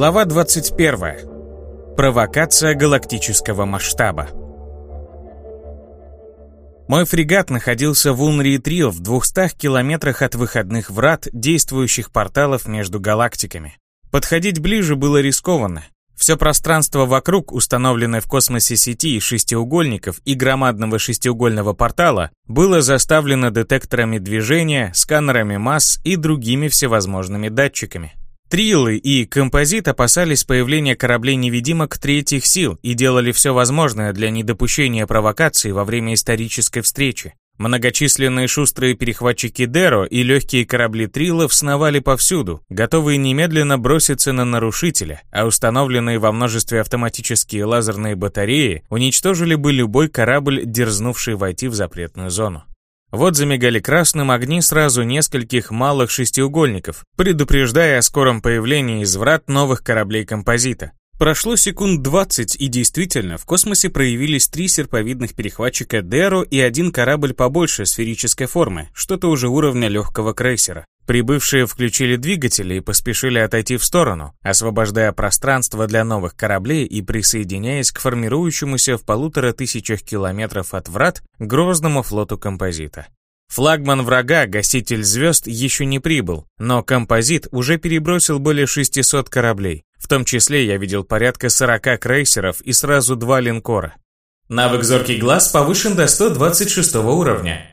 Глава 21. Провокация галактического масштаба. Мой фрегат находился в Унри-Трил в 200 километрах от выходных врат действующих порталов между галактиками. Подходить ближе было рискованно. Все пространство вокруг, установленное в космосе сети шестиугольников и громадного шестиугольного портала, было заставлено детекторами движения, сканерами масс и другими всевозможными датчиками. Трилы и Композит опасались появления кораблей-невидимок третьих сил и делали все возможное для недопущения провокации во время исторической встречи. Многочисленные шустрые перехватчики Деро и легкие корабли Трилов сновали повсюду, готовые немедленно броситься на нарушителя, а установленные во множестве автоматические лазерные батареи уничтожили бы любой корабль, дерзнувший войти в запретную зону. Вот замигали красным огни сразу нескольких малых шестиугольников, предупреждая о скором появлении из врат новых кораблей композита. Прошло секунд 20, и действительно, в космосе проявились три серповидных перехватчика Деро и один корабль побольше сферической формы, что-то уже уровня легкого крейсера. Прибывшие включили двигатели и поспешили отойти в сторону, освобождая пространство для новых кораблей и присоединяясь к формирующемуся в полутора тысячах километров от врат грозному флоту композита. Флагман врага, гаситель звезд, еще не прибыл, но композит уже перебросил более 600 кораблей. В том числе я видел порядка 40 крейсеров и сразу два линкора. Навык «Зоркий глаз» повышен до 126 уровня.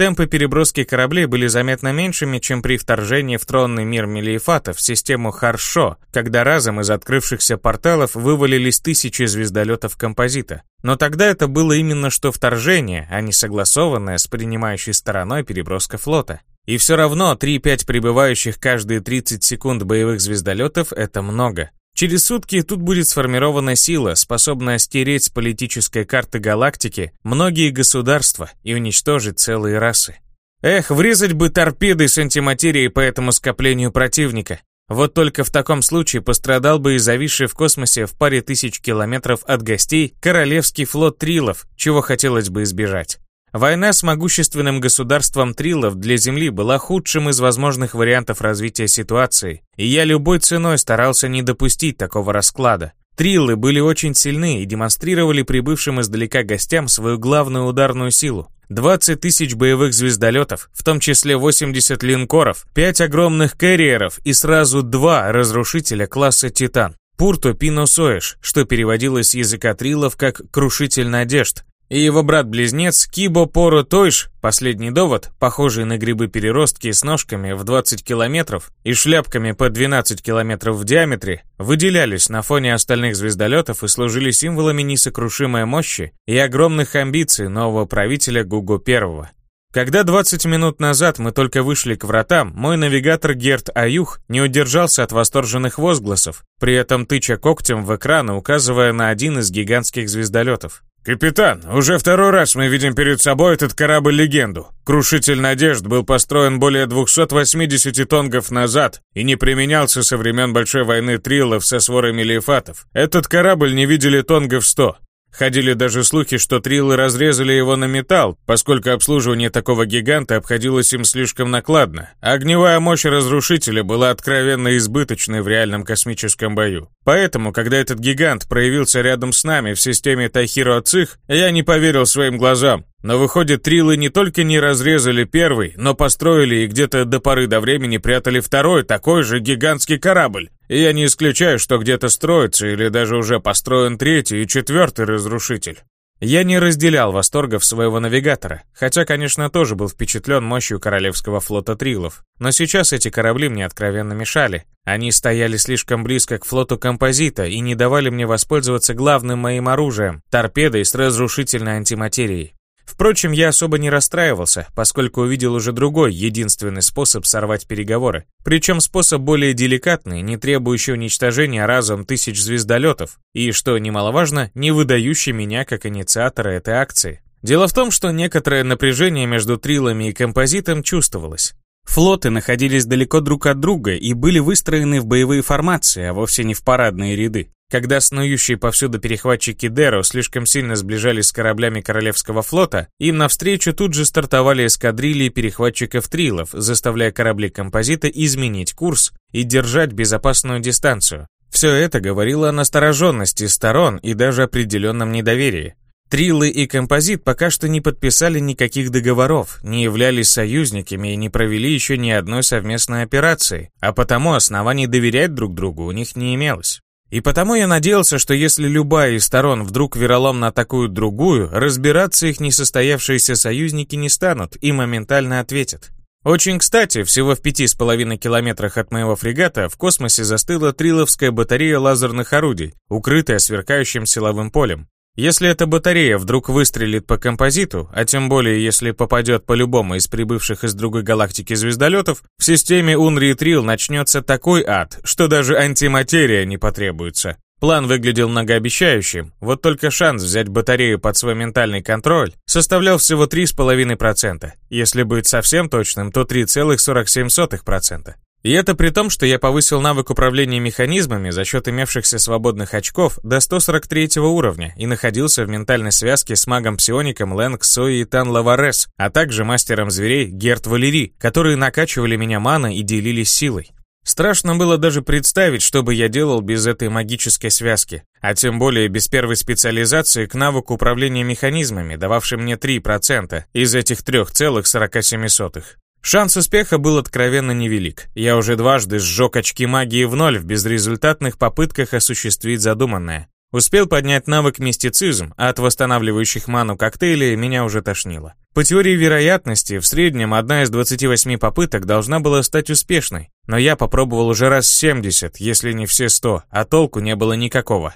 Темпы переброски кораблей были заметно меньшими, чем при вторжении в тронный мир Мелиефата в систему Харшо, когда разом из открывшихся порталов вывалились тысячи звездолетов композита. Но тогда это было именно что вторжение, а не согласованная с принимающей стороной переброска флота. И все равно 3-5 прибывающих каждые 30 секунд боевых звездолетов — это много. Через сутки тут будет сформирована сила, способная стереть с политической карты галактики многие государства и уничтожить целые расы. Эх, врезать бы торпедой с антиматерией по этому скоплению противника. Вот только в таком случае пострадал бы и зависший в космосе в паре тысяч километров от гостей Королевский флот Трилов, чего хотелось бы избежать. Война с могущественным государством Трилов для Земли была худшим из возможных вариантов развития ситуации, и я любой ценой старался не допустить такого расклада. Триллы были очень сильны и демонстрировали прибывшим издалека гостям свою главную ударную силу. 20 тысяч боевых звездолетов, в том числе 80 линкоров, 5 огромных карьеров и сразу два разрушителя класса «Титан». Пурто Пино Соэш, что переводилось с языка триллов как «крушитель надежд», и его брат-близнец Кибо Поро Тойш, последний довод, похожий на грибы-переростки с ножками в 20 километров и шляпками по 12 километров в диаметре, выделялись на фоне остальных звездолетов и служили символами несокрушимой мощи и огромных амбиций нового правителя Гуго Первого. Когда 20 минут назад мы только вышли к вратам, мой навигатор Герт Аюх не удержался от восторженных возгласов, при этом тыча когтем в экран, указывая на один из гигантских звездолетов. «Капитан, уже второй раз мы видим перед собой этот корабль-легенду. Крушитель надежд был построен более 280 тонгов назад и не применялся со времен Большой войны Триллов со сворами лейфатов. Этот корабль не видели тонгов 100. Ходили даже слухи, что триллы разрезали его на металл, поскольку обслуживание такого гиганта обходилось им слишком накладно. Огневая мощь разрушителя была откровенно избыточной в реальном космическом бою. Поэтому, когда этот гигант проявился рядом с нами в системе Тахиро Цих, я не поверил своим глазам. Но выходит, трилы не только не разрезали первый, но построили и где-то до поры до времени прятали второй, такой же гигантский корабль. И я не исключаю, что где-то строится или даже уже построен третий и четвертый разрушитель. Я не разделял восторгов своего навигатора, хотя, конечно, тоже был впечатлен мощью Королевского флота Трилов. Но сейчас эти корабли мне откровенно мешали. Они стояли слишком близко к флоту Композита и не давали мне воспользоваться главным моим оружием — торпедой с разрушительной антиматерией. Впрочем, я особо не расстраивался, поскольку увидел уже другой, единственный способ сорвать переговоры. Причем способ более деликатный, не требующий уничтожения разом тысяч звездолетов, и, что немаловажно, не выдающий меня как инициатора этой акции. Дело в том, что некоторое напряжение между трилами и композитом чувствовалось. Флоты находились далеко друг от друга и были выстроены в боевые формации, а вовсе не в парадные ряды. Когда снующие повсюду перехватчики Деро слишком сильно сближались с кораблями Королевского флота, им навстречу тут же стартовали эскадрильи перехватчиков Трилов, заставляя корабли композита изменить курс и держать безопасную дистанцию. Все это говорило о настороженности сторон и даже определенном недоверии. Трилы и Композит пока что не подписали никаких договоров, не являлись союзниками и не провели еще ни одной совместной операции, а потому оснований доверять друг другу у них не имелось. И потому я надеялся, что если любая из сторон вдруг вероломно атакует другую, разбираться их несостоявшиеся союзники не станут и моментально ответят. Очень кстати, всего в пяти с половиной километрах от моего фрегата в космосе застыла триловская батарея лазерных орудий, укрытая сверкающим силовым полем. Если эта батарея вдруг выстрелит по композиту, а тем более если попадет по любому из прибывших из другой галактики звездолетов, в системе Трил начнется такой ад, что даже антиматерия не потребуется. План выглядел многообещающим, вот только шанс взять батарею под свой ментальный контроль составлял всего 3,5%. Если быть совсем точным, то 3,47%. И это при том, что я повысил навык управления механизмами за счет имевшихся свободных очков до 143 уровня и находился в ментальной связке с магом-псиоником Лэнг Сои и Тан Лаварес, а также мастером зверей Герт Валери, которые накачивали меня маной и делились силой. Страшно было даже представить, что бы я делал без этой магической связки, а тем более без первой специализации к навыку управления механизмами, дававшей мне 3% из этих 3,47. Шанс успеха был откровенно невелик. Я уже дважды сжег очки магии в ноль в безрезультатных попытках осуществить задуманное. Успел поднять навык мистицизм, а от восстанавливающих ману коктейлей меня уже тошнило. По теории вероятности, в среднем одна из 28 попыток должна была стать успешной, но я попробовал уже раз 70, если не все 100, а толку не было никакого.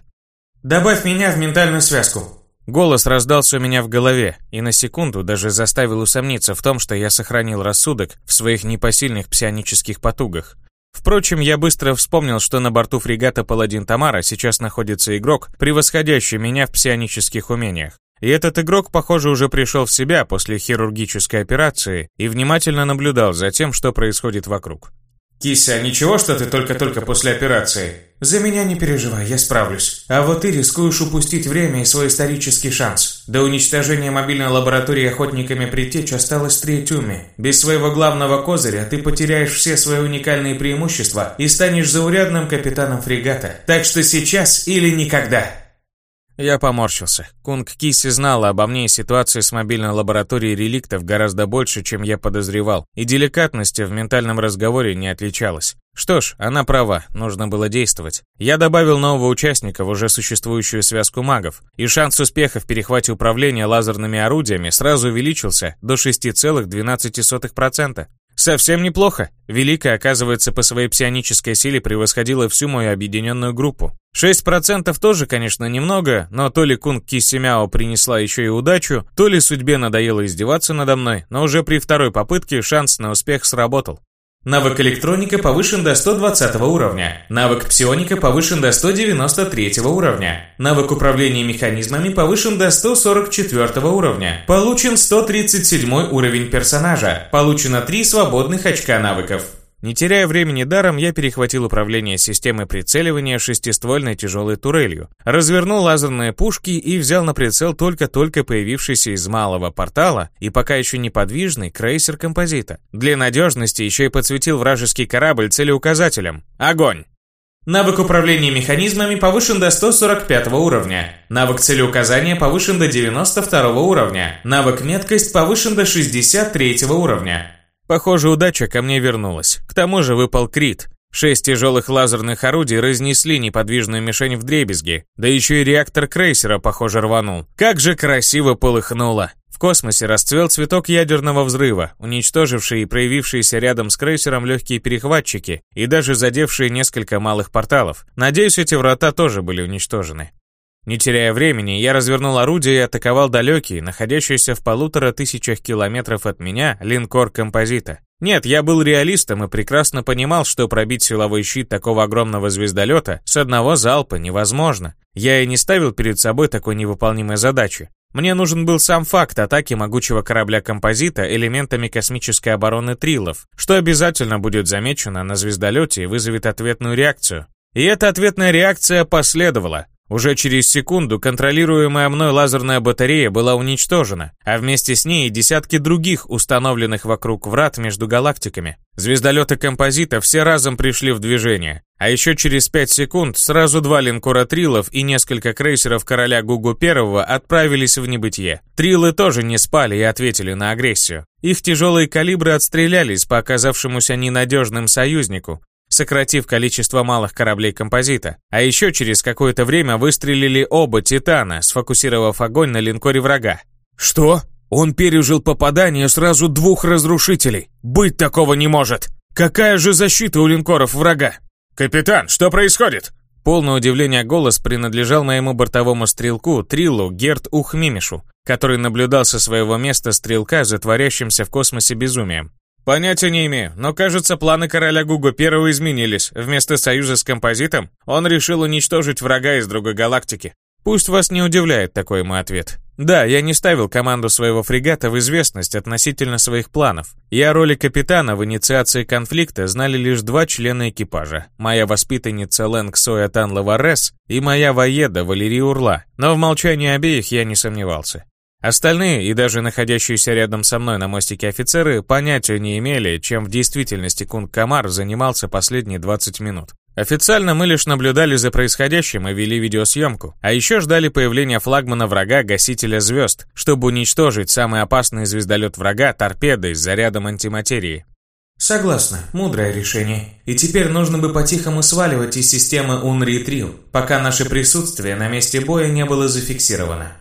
«Добавь меня в ментальную связку», Голос раздался у меня в голове и на секунду даже заставил усомниться в том, что я сохранил рассудок в своих непосильных псионических потугах. Впрочем, я быстро вспомнил, что на борту фрегата «Паладин Тамара» сейчас находится игрок, превосходящий меня в псионических умениях. И этот игрок, похоже, уже пришел в себя после хирургической операции и внимательно наблюдал за тем, что происходит вокруг. «Кися, ничего, что ты только-только после операции?» «За меня не переживай, я справлюсь. А вот ты рискуешь упустить время и свой исторический шанс. До уничтожения мобильной лаборатории охотниками притечь осталось три тюми. Без своего главного козыря ты потеряешь все свои уникальные преимущества и станешь заурядным капитаном фрегата. Так что сейчас или никогда!» Я поморщился. Кунг Киси знала обо мне и ситуации с мобильной лабораторией реликтов гораздо больше, чем я подозревал, и деликатности в ментальном разговоре не отличалась. Что ж, она права, нужно было действовать. Я добавил нового участника в уже существующую связку магов, и шанс успеха в перехвате управления лазерными орудиями сразу увеличился до 6,12%. Совсем неплохо. Великая, оказывается, по своей псионической силе превосходила всю мою объединенную группу. 6% тоже, конечно, немного, но то ли Кунг Кисимяо принесла еще и удачу, то ли судьбе надоело издеваться надо мной, но уже при второй попытке шанс на успех сработал. Навык электроника повышен до 120 уровня. Навык псионика повышен до 193 уровня. Навык управления механизмами повышен до 144 уровня. Получен 137 уровень персонажа. Получено 3 свободных очка навыков. Не теряя времени даром, я перехватил управление системой прицеливания шестиствольной тяжелой турелью, развернул лазерные пушки и взял на прицел только-только появившийся из малого портала и пока еще неподвижный крейсер композита. Для надежности еще и подсветил вражеский корабль целеуказателем. Огонь! Навык управления механизмами повышен до 145 уровня. Навык целеуказания повышен до 92 уровня. Навык меткость повышен до 63 уровня. Похоже, удача ко мне вернулась. К тому же выпал крит. Шесть тяжелых лазерных орудий разнесли неподвижную мишень в дребезги, да еще и реактор крейсера, похоже, рванул. Как же красиво полыхнуло! В космосе расцвел цветок ядерного взрыва, уничтоживший и проявившиеся рядом с крейсером легкие перехватчики и даже задевшие несколько малых порталов. Надеюсь, эти врата тоже были уничтожены. Не теряя времени, я развернул орудие и атаковал далекий, находящийся в полутора тысячах километров от меня, линкор композита. Нет, я был реалистом и прекрасно понимал, что пробить силовой щит такого огромного звездолета с одного залпа невозможно. Я и не ставил перед собой такой невыполнимой задачи. Мне нужен был сам факт атаки могучего корабля композита элементами космической обороны Трилов, что обязательно будет замечено на звездолете и вызовет ответную реакцию. И эта ответная реакция последовала. Уже через секунду контролируемая мной лазерная батарея была уничтожена, а вместе с ней и десятки других установленных вокруг врат между галактиками. Звездолеты композита все разом пришли в движение. А еще через пять секунд сразу два линкора Трилов и несколько крейсеров короля Гугу Первого отправились в небытие. Трилы тоже не спали и ответили на агрессию. Их тяжелые калибры отстрелялись по оказавшемуся ненадежным союзнику, сократив количество малых кораблей композита. А еще через какое-то время выстрелили оба «Титана», сфокусировав огонь на линкоре врага. «Что? Он пережил попадание сразу двух разрушителей? Быть такого не может! Какая же защита у линкоров врага?» «Капитан, что происходит?» Полное удивление голос принадлежал моему бортовому стрелку Триллу Герт Ухмимишу, который наблюдал со своего места стрелка за творящимся в космосе безумием. Понятия не имею, но кажется, планы короля Гуго первого изменились. Вместо союза с композитом он решил уничтожить врага из другой галактики. Пусть вас не удивляет такой мой ответ. Да, я не ставил команду своего фрегата в известность относительно своих планов. И о роли капитана в инициации конфликта знали лишь два члена экипажа. Моя воспитанница Лэнг Соя Тан Лаварес и моя воеда Валерия Урла. Но в молчании обеих я не сомневался. Остальные, и даже находящиеся рядом со мной на мостике офицеры, понятия не имели, чем в действительности Кунг Камар занимался последние 20 минут. Официально мы лишь наблюдали за происходящим и вели видеосъемку, а еще ждали появления флагмана врага Гасителя Звезд, чтобы уничтожить самый опасный звездолет врага торпедой с зарядом антиматерии. Согласна, мудрое решение. И теперь нужно бы по-тихому сваливать из системы Унри Трил, пока наше присутствие на месте боя не было зафиксировано.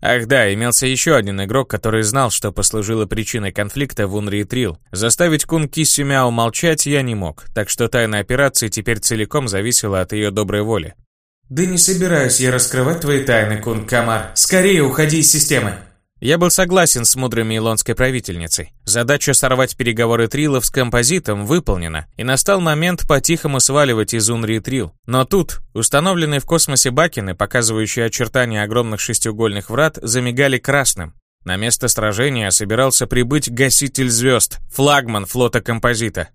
Ах да, имелся еще один игрок, который знал, что послужило причиной конфликта в Unreal Трил. Заставить Кун Кисси Мяо молчать я не мог, так что тайна операции теперь целиком зависела от ее доброй воли. «Да не собираюсь я раскрывать твои тайны, Кун Камар. Скорее уходи из системы!» Я был согласен с мудрой илонской правительницей. Задача сорвать переговоры Трилов с композитом выполнена, и настал момент по-тихому сваливать из Унри Трил. Но тут, установленные в космосе бакины, показывающие очертания огромных шестиугольных врат, замигали красным. На место сражения собирался прибыть гаситель звезд, флагман флота композита.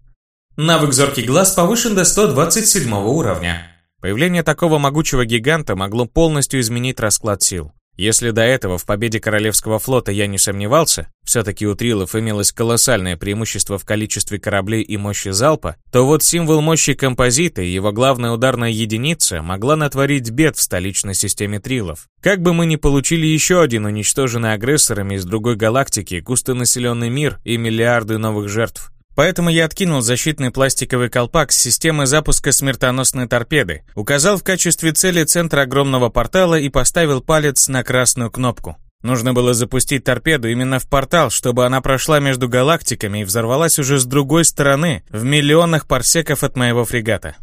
Навык «Зоркий глаз» повышен до 127 уровня. Появление такого могучего гиганта могло полностью изменить расклад сил. Если до этого в победе Королевского флота я не сомневался, все-таки у Трилов имелось колоссальное преимущество в количестве кораблей и мощи залпа, то вот символ мощи композита и его главная ударная единица могла натворить бед в столичной системе Трилов. Как бы мы ни получили еще один уничтоженный агрессорами из другой галактики густонаселенный мир и миллиарды новых жертв. Поэтому я откинул защитный пластиковый колпак с системы запуска смертоносной торпеды, указал в качестве цели центр огромного портала и поставил палец на красную кнопку. Нужно было запустить торпеду именно в портал, чтобы она прошла между галактиками и взорвалась уже с другой стороны, в миллионах парсеков от моего фрегата.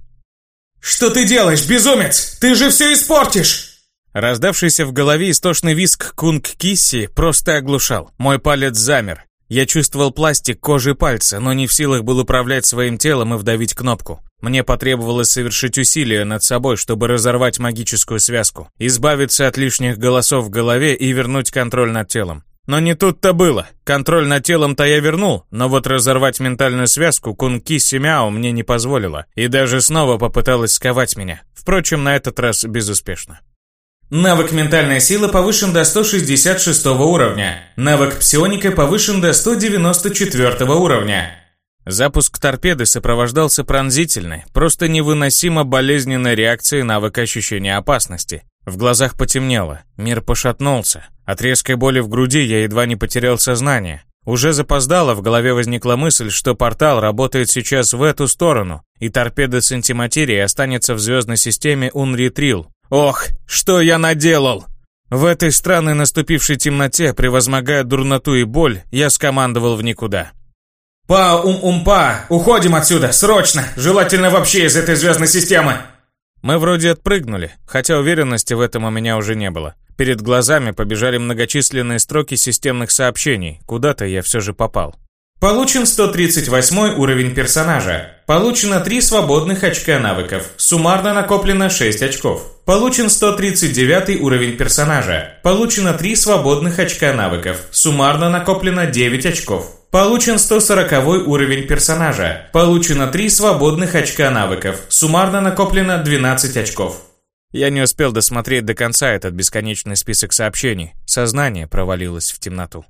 «Что ты делаешь, безумец? Ты же все испортишь!» Раздавшийся в голове истошный виск Кунг Кисси просто оглушал. Мой палец замер. Я чувствовал пластик кожи пальца, но не в силах был управлять своим телом и вдавить кнопку. Мне потребовалось совершить усилие над собой, чтобы разорвать магическую связку, избавиться от лишних голосов в голове и вернуть контроль над телом. Но не тут-то было. Контроль над телом-то я вернул, но вот разорвать ментальную связку Кунки Семяо мне не позволила, и даже снова попыталась сковать меня. Впрочем, на этот раз безуспешно. Навык «Ментальная сила» повышен до 166 уровня. Навык «Псионика» повышен до 194 уровня. Запуск торпеды сопровождался пронзительной, просто невыносимо болезненной реакцией навыка ощущения опасности. В глазах потемнело, мир пошатнулся. От резкой боли в груди я едва не потерял сознание. Уже запоздало, в голове возникла мысль, что портал работает сейчас в эту сторону, и торпеда с антиматерией останется в звездной системе Унритрил, Ох, что я наделал! В этой странной наступившей темноте, превозмогая дурноту и боль, я скомандовал в никуда. «Па-ум-ум-па! Уходим отсюда! Срочно! Желательно вообще из этой звездной системы!» Мы вроде отпрыгнули, хотя уверенности в этом у меня уже не было. Перед глазами побежали многочисленные строки системных сообщений. Куда-то я все же попал. Получен 138 уровень персонажа. Получено 3 свободных очка навыков. Суммарно накоплено 6 очков. Получен 139 уровень персонажа. Получено 3 свободных очка навыков. Суммарно накоплено 9 очков. Получен 140 уровень персонажа. Получено 3 свободных очка навыков. Суммарно накоплено 12 очков. Я не успел досмотреть до конца этот бесконечный список сообщений. Сознание провалилось в темноту.